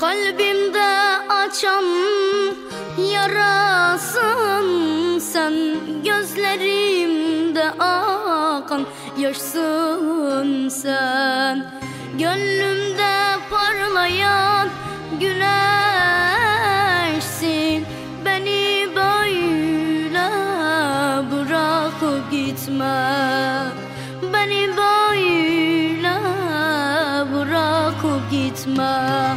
Kalbimde açan yarasın sen Gözlerimde akan yaşsın sen. Gönlümde parlayan güneş gitme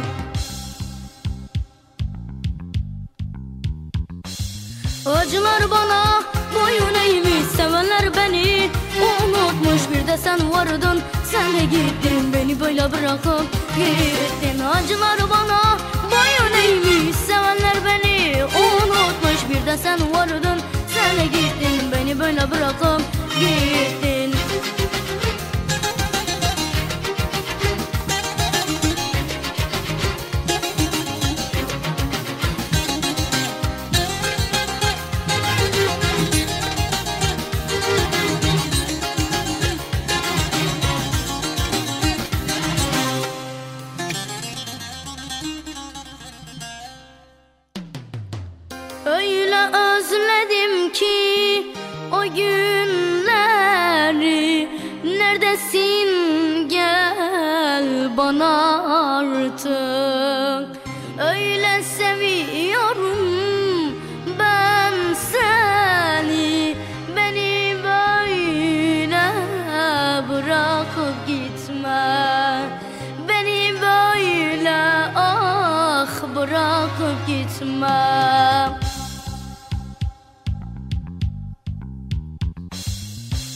Acılar bana boyun eğmiş Sevenler beni. Unutmuş Bir de sen vardın sen de gittin Beni böyle bırakıp gittin. Acılar bana boyun eğmiş Sevenler beni. Unutmuş Bir de sen vardın sen de gittin Beni böyle bırakıp gittin o günleri Neredesin? Gel bana artık. Öyle seviyorum ben seni. Beni böyle bırakıp gitme. Beni böyle ah bırakıp gitme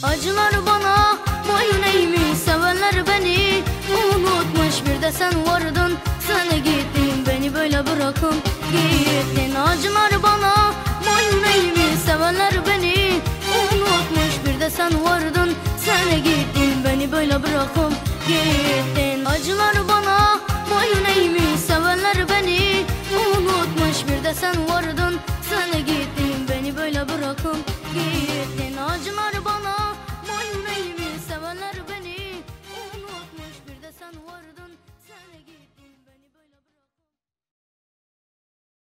Acılar bana boyun eğmiş Sevenler beni. Unutmuş Bir de sen vardın sen gittin Beni böyle bırakıp gittin. Acılar bana boyun eğmiş Sevenler beni. Unutmuş Bir de sen vardın sen gittin Beni böyle bırakıp gittin. Acılar bana boyun eğmiş Sevenler beni. Unutmuş Bir de sen vardın sen gittin Beni böyle bırakıp gittin